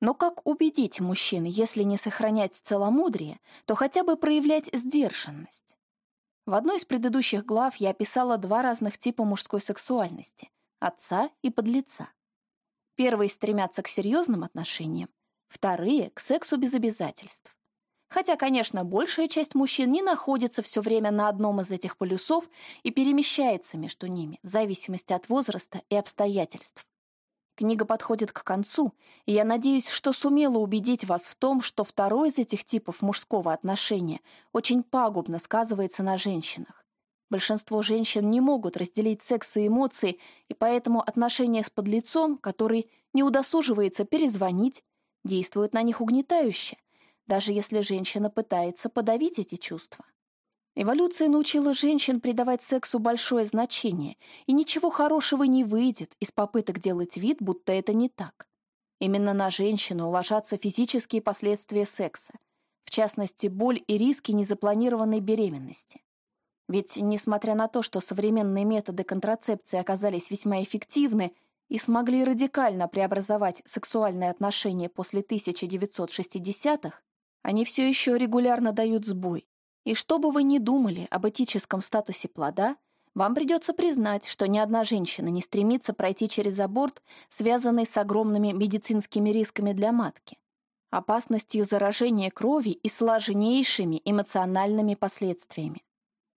Speaker 1: Но как убедить мужчин, если не сохранять целомудрие, то хотя бы проявлять сдержанность? В одной из предыдущих глав я описала два разных типа мужской сексуальности – отца и подлеца. Первые стремятся к серьезным отношениям, вторые – к сексу без обязательств. Хотя, конечно, большая часть мужчин не находится все время на одном из этих полюсов и перемещается между ними в зависимости от возраста и обстоятельств. Книга подходит к концу, и я надеюсь, что сумела убедить вас в том, что второй из этих типов мужского отношения очень пагубно сказывается на женщинах. Большинство женщин не могут разделить секс и эмоции, и поэтому отношения с подлецом, который не удосуживается перезвонить, действуют на них угнетающе, даже если женщина пытается подавить эти чувства. Эволюция научила женщин придавать сексу большое значение, и ничего хорошего не выйдет из попыток делать вид, будто это не так. Именно на женщину ложатся физические последствия секса, в частности, боль и риски незапланированной беременности. Ведь, несмотря на то, что современные методы контрацепции оказались весьма эффективны и смогли радикально преобразовать сексуальные отношения после 1960-х, они все еще регулярно дают сбой, и что бы вы ни думали об этическом статусе плода, вам придется признать, что ни одна женщина не стремится пройти через аборт, связанный с огромными медицинскими рисками для матки, опасностью заражения крови и сложнейшими эмоциональными последствиями.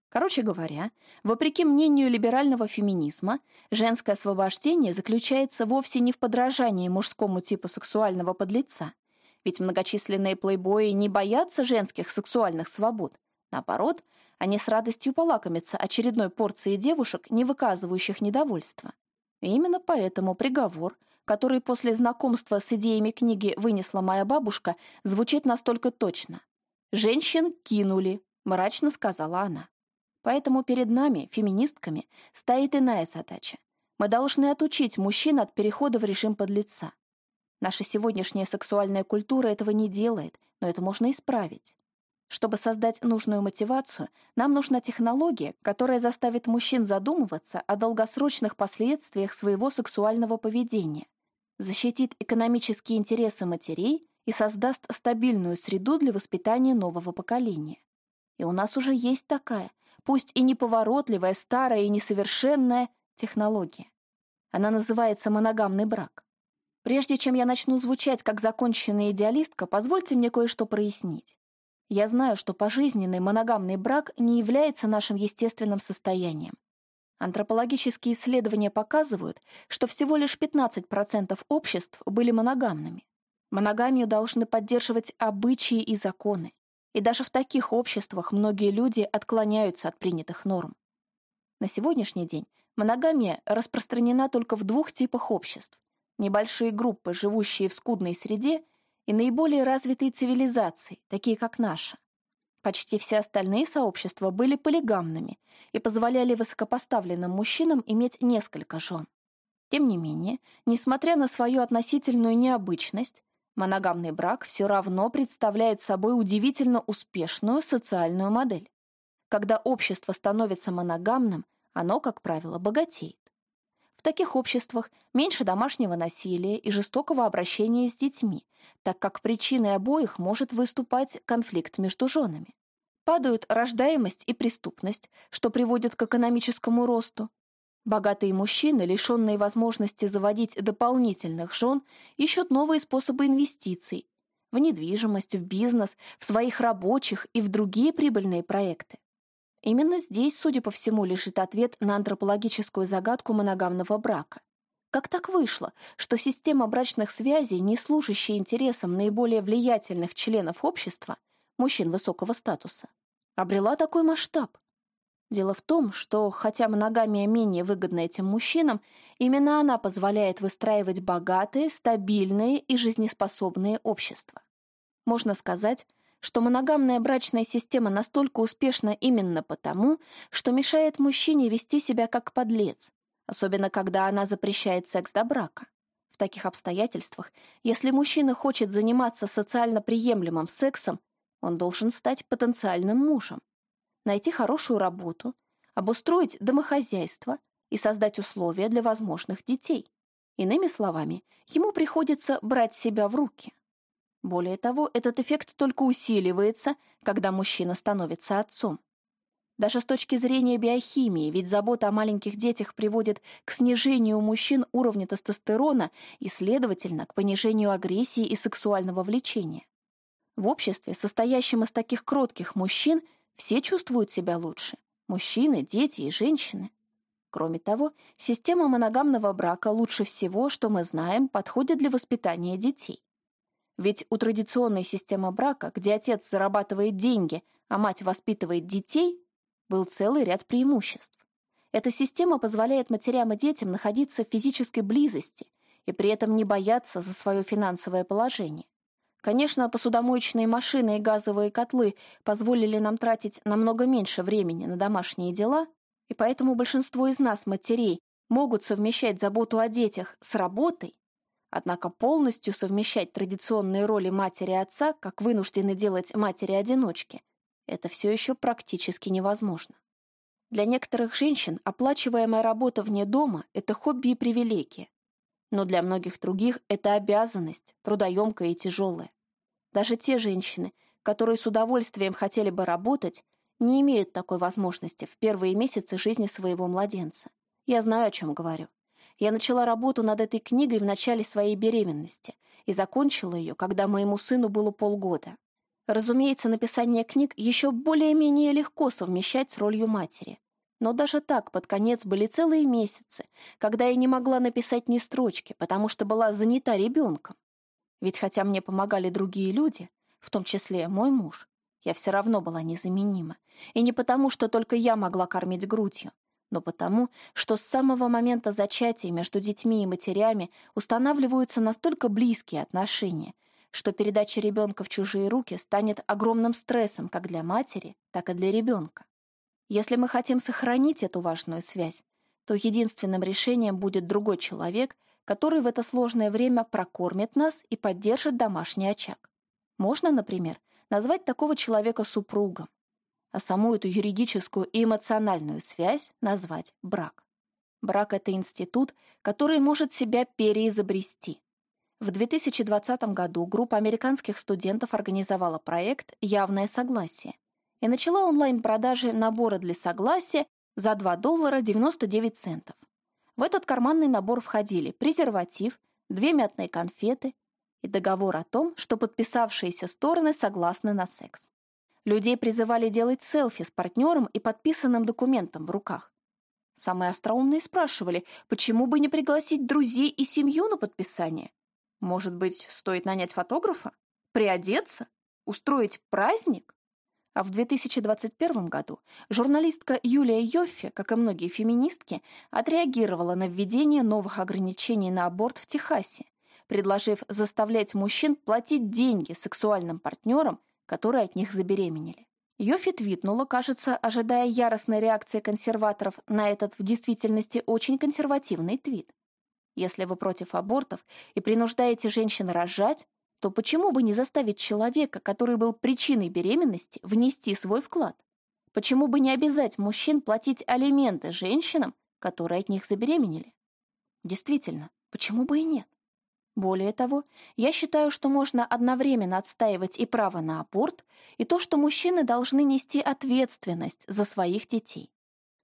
Speaker 1: Короче говоря, вопреки мнению либерального феминизма, женское освобождение заключается вовсе не в подражании мужскому типу сексуального подлеца, ведь многочисленные плейбои не боятся женских сексуальных свобод, Наоборот, они с радостью полакомятся очередной порцией девушек, не выказывающих недовольства. И именно поэтому приговор, который после знакомства с идеями книги вынесла моя бабушка, звучит настолько точно. «Женщин кинули», — мрачно сказала она. Поэтому перед нами, феминистками, стоит иная задача. Мы должны отучить мужчин от перехода в режим подлеца. Наша сегодняшняя сексуальная культура этого не делает, но это можно исправить. Чтобы создать нужную мотивацию, нам нужна технология, которая заставит мужчин задумываться о долгосрочных последствиях своего сексуального поведения, защитит экономические интересы матерей и создаст стабильную среду для воспитания нового поколения. И у нас уже есть такая, пусть и неповоротливая, старая и несовершенная технология. Она называется моногамный брак. Прежде чем я начну звучать как законченная идеалистка, позвольте мне кое-что прояснить. Я знаю, что пожизненный моногамный брак не является нашим естественным состоянием. Антропологические исследования показывают, что всего лишь 15% обществ были моногамными. Моногамию должны поддерживать обычаи и законы. И даже в таких обществах многие люди отклоняются от принятых норм. На сегодняшний день моногамия распространена только в двух типах обществ. Небольшие группы, живущие в скудной среде, и наиболее развитые цивилизации, такие как наша. Почти все остальные сообщества были полигамными и позволяли высокопоставленным мужчинам иметь несколько жен. Тем не менее, несмотря на свою относительную необычность, моногамный брак все равно представляет собой удивительно успешную социальную модель. Когда общество становится моногамным, оно, как правило, богатеет. В таких обществах меньше домашнего насилия и жестокого обращения с детьми, так как причиной обоих может выступать конфликт между женами. Падают рождаемость и преступность, что приводит к экономическому росту. Богатые мужчины, лишенные возможности заводить дополнительных жен, ищут новые способы инвестиций в недвижимость, в бизнес, в своих рабочих и в другие прибыльные проекты. Именно здесь, судя по всему, лежит ответ на антропологическую загадку моногамного брака. Как так вышло, что система брачных связей, не служащая интересам наиболее влиятельных членов общества, мужчин высокого статуса, обрела такой масштаб? Дело в том, что, хотя моногамия менее выгодна этим мужчинам, именно она позволяет выстраивать богатые, стабильные и жизнеспособные общества. Можно сказать, что моногамная брачная система настолько успешна именно потому, что мешает мужчине вести себя как подлец, особенно когда она запрещает секс до брака. В таких обстоятельствах, если мужчина хочет заниматься социально приемлемым сексом, он должен стать потенциальным мужем, найти хорошую работу, обустроить домохозяйство и создать условия для возможных детей. Иными словами, ему приходится брать себя в руки. Более того, этот эффект только усиливается, когда мужчина становится отцом. Даже с точки зрения биохимии, ведь забота о маленьких детях приводит к снижению у мужчин уровня тестостерона и, следовательно, к понижению агрессии и сексуального влечения. В обществе, состоящем из таких кротких мужчин, все чувствуют себя лучше. Мужчины, дети и женщины. Кроме того, система моногамного брака лучше всего, что мы знаем, подходит для воспитания детей. Ведь у традиционной системы брака, где отец зарабатывает деньги, а мать воспитывает детей, был целый ряд преимуществ. Эта система позволяет матерям и детям находиться в физической близости и при этом не бояться за свое финансовое положение. Конечно, посудомоечные машины и газовые котлы позволили нам тратить намного меньше времени на домашние дела, и поэтому большинство из нас, матерей, могут совмещать заботу о детях с работой, однако полностью совмещать традиционные роли матери и отца, как вынуждены делать матери-одиночки, это все еще практически невозможно. Для некоторых женщин оплачиваемая работа вне дома – это хобби и привилегия. Но для многих других это обязанность, трудоемкая и тяжелая. Даже те женщины, которые с удовольствием хотели бы работать, не имеют такой возможности в первые месяцы жизни своего младенца. Я знаю, о чем говорю. Я начала работу над этой книгой в начале своей беременности и закончила ее, когда моему сыну было полгода. Разумеется, написание книг еще более-менее легко совмещать с ролью матери. Но даже так под конец были целые месяцы, когда я не могла написать ни строчки, потому что была занята ребенком. Ведь хотя мне помогали другие люди, в том числе мой муж, я все равно была незаменима. И не потому, что только я могла кормить грудью, но потому, что с самого момента зачатия между детьми и матерями устанавливаются настолько близкие отношения, что передача ребенка в чужие руки станет огромным стрессом как для матери, так и для ребенка. Если мы хотим сохранить эту важную связь, то единственным решением будет другой человек, который в это сложное время прокормит нас и поддержит домашний очаг. Можно, например, назвать такого человека супругом, а саму эту юридическую и эмоциональную связь назвать брак. Брак — это институт, который может себя переизобрести. В 2020 году группа американских студентов организовала проект «Явное согласие» и начала онлайн-продажи набора для согласия за 2 доллара 99 центов. В этот карманный набор входили презерватив, две мятные конфеты и договор о том, что подписавшиеся стороны согласны на секс. Людей призывали делать селфи с партнером и подписанным документом в руках. Самые остроумные спрашивали, почему бы не пригласить друзей и семью на подписание? Может быть, стоит нанять фотографа? Приодеться? Устроить праздник? А в 2021 году журналистка Юлия Йоффе, как и многие феминистки, отреагировала на введение новых ограничений на аборт в Техасе, предложив заставлять мужчин платить деньги сексуальным партнерам, которые от них забеременели. Йоффи твитнула, кажется, ожидая яростной реакции консерваторов на этот в действительности очень консервативный твит. Если вы против абортов и принуждаете женщин рожать, то почему бы не заставить человека, который был причиной беременности, внести свой вклад? Почему бы не обязать мужчин платить алименты женщинам, которые от них забеременели? Действительно, почему бы и нет? Более того, я считаю, что можно одновременно отстаивать и право на аборт, и то, что мужчины должны нести ответственность за своих детей.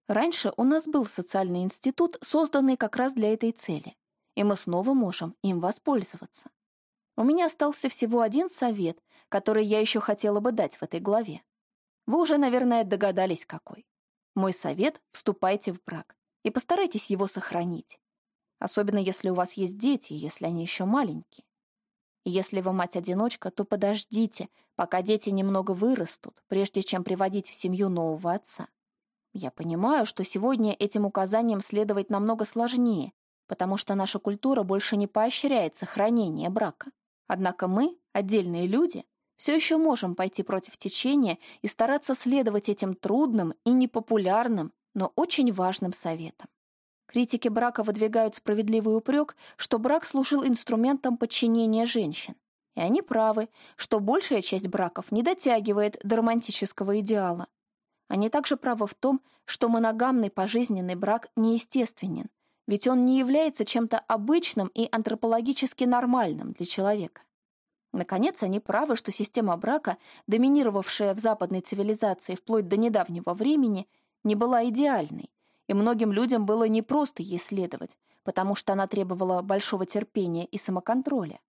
Speaker 1: Раньше у нас был социальный институт, созданный как раз для этой цели и мы снова можем им воспользоваться. У меня остался всего один совет, который я еще хотела бы дать в этой главе. Вы уже, наверное, догадались, какой. Мой совет — вступайте в брак и постарайтесь его сохранить. Особенно если у вас есть дети, если они еще маленькие. Если вы мать-одиночка, то подождите, пока дети немного вырастут, прежде чем приводить в семью нового отца. Я понимаю, что сегодня этим указаниям следовать намного сложнее, потому что наша культура больше не поощряет сохранение брака. Однако мы, отдельные люди, все еще можем пойти против течения и стараться следовать этим трудным и непопулярным, но очень важным советам. Критики брака выдвигают справедливый упрек, что брак служил инструментом подчинения женщин. И они правы, что большая часть браков не дотягивает до романтического идеала. Они также правы в том, что моногамный пожизненный брак неестественен, ведь он не является чем-то обычным и антропологически нормальным для человека. Наконец, они правы, что система брака, доминировавшая в западной цивилизации вплоть до недавнего времени, не была идеальной, и многим людям было непросто ей следовать, потому что она требовала большого терпения и самоконтроля.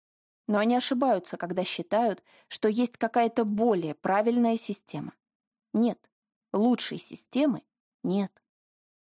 Speaker 1: Но они ошибаются, когда считают, что есть какая-то более правильная система. Нет, лучшей системы нет.